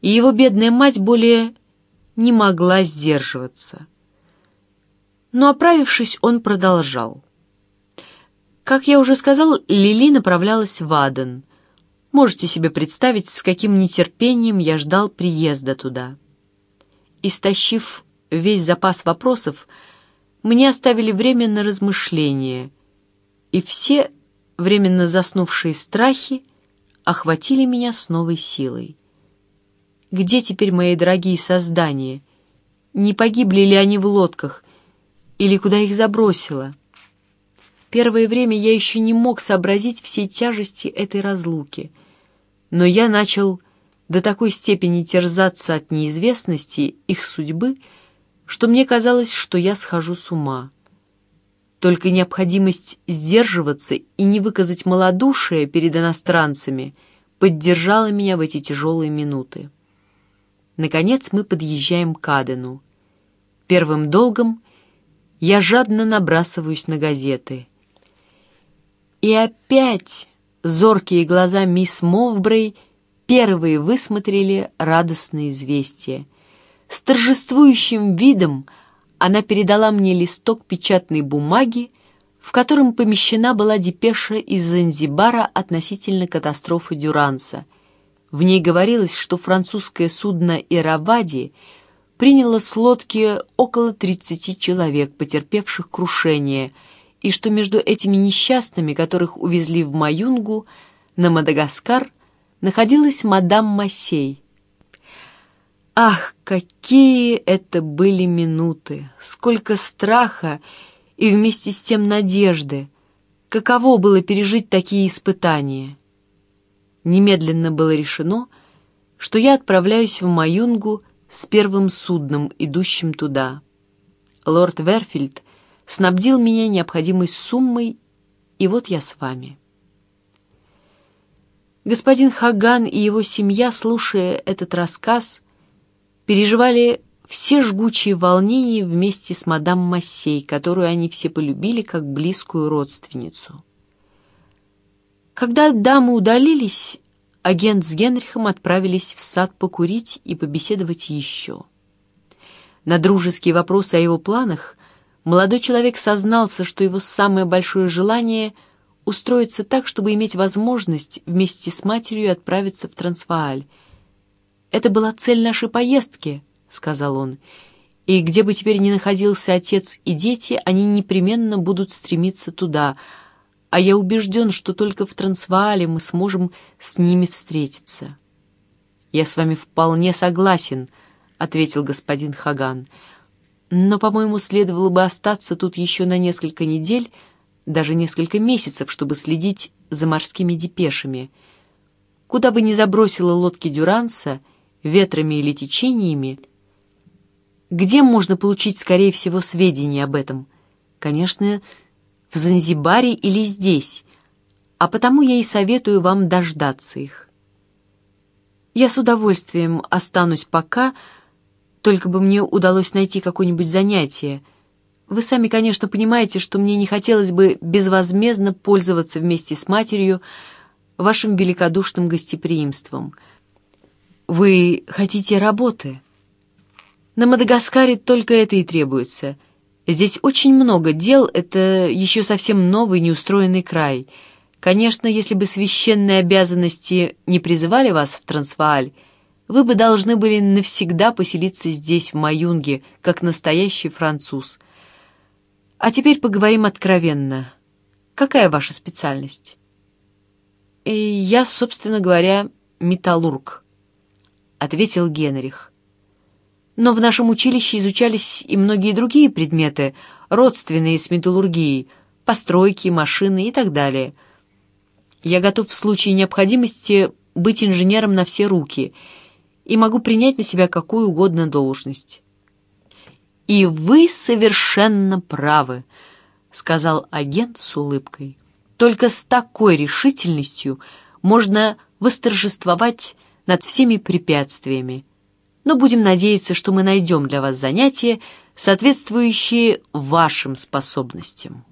и его бедная мать более не могла сдерживаться. Но, оправившись, он продолжал. Как я уже сказал, Лили направлялась в Аден. Можете себе представить, с каким нетерпением я ждал приезда туда. Истощив весь запас вопросов, мне оставили время на размышление, и все временно заснувшие страхи охватили меня с новой силой. Где теперь мои дорогие создания? Не погибли ли они в лодках? Или куда их забросило? Первое время я еще не мог сообразить всей тяжести этой разлуки, но я начал до такой степени терзаться от неизвестности их судьбы, что мне казалось, что я схожу с ума. Только необходимость сдерживаться и не выказать малодушие перед иностранцами поддержала меня в эти тяжелые минуты. Наконец мы подъезжаем к Адену. Первым долгом я жадно набрасываюсь на газеты. И опять зоркие глаза мисс Мовбрей первые высмотрели радостное известие. С торжествующим видом она передала мне листок печатной бумаги, в котором помещена была депеша из Занзибара относительно катастрофы Дюранса. В ней говорилось, что французское судно «Иравади» приняло с лодки около 30 человек, потерпевших крушение, и что между этими несчастными, которых увезли в Маюнгу, на Мадагаскар, находилась мадам Массей. Ах, какие это были минуты! Сколько страха и вместе с тем надежды! Каково было пережить такие испытания! Немедленно было решено, что я отправляюсь в Маюнгу с первым судном, идущим туда. Лорд Верфильд снабдил меня необходимой суммой, и вот я с вами. Господин Хаган и его семья, слушая этот рассказ, переживали все жгучие волнения вместе с мадам Массей, которую они все полюбили как близкую родственницу. Когда дамы удалились, агент с Генрихом отправились в сад покурить и побеседовать еще. На дружеские вопросы о его планах молодой человек сознался, что его самое большое желание — устроиться так, чтобы иметь возможность вместе с матерью отправиться в Трансвааль. «Это была цель нашей поездки», — сказал он, — «и где бы теперь ни находился отец и дети, они непременно будут стремиться туда, а я убежден, что только в Трансваале мы сможем с ними встретиться». «Я с вами вполне согласен», — ответил господин Хаган, — «но, по-моему, следовало бы остаться тут еще на несколько недель, — даже несколько месяцев, чтобы следить за морскими депешами. Куда бы ни забросила лодки Дюранса, ветрами или течениями, где можно получить, скорее всего, сведения об этом? Конечно, в Занзибаре или здесь, а потому я и советую вам дождаться их. Я с удовольствием останусь пока, только бы мне удалось найти какое-нибудь занятие — вы сами, конечно, понимаете, что мне не хотелось бы безвозмездно пользоваться вместе с матерью вашим великодушным гостеприимством. Вы хотите работы? На Мадагаскаре только это и требуется. Здесь очень много дел, это еще совсем новый, неустроенный край. Конечно, если бы священные обязанности не призывали вас в Трансвааль, вы бы должны были навсегда поселиться здесь, в Маюнге, как настоящий француз — а теперь поговорим откровенно. Какая ваша специальность? И я, собственно говоря, металлург, ответил Генрих. Но в нашем училище изучались и многие другие предметы, родственные с металлургией, постройки, машины и так далее. Я готов в случае необходимости быть инженером на все руки и могу принять на себя какую угодно должность. «И вы совершенно правы», — сказал агент с улыбкой. «Только с такой решительностью можно восторжествовать над всеми препятствиями. Но будем надеяться, что мы найдем для вас занятия, соответствующие вашим способностям».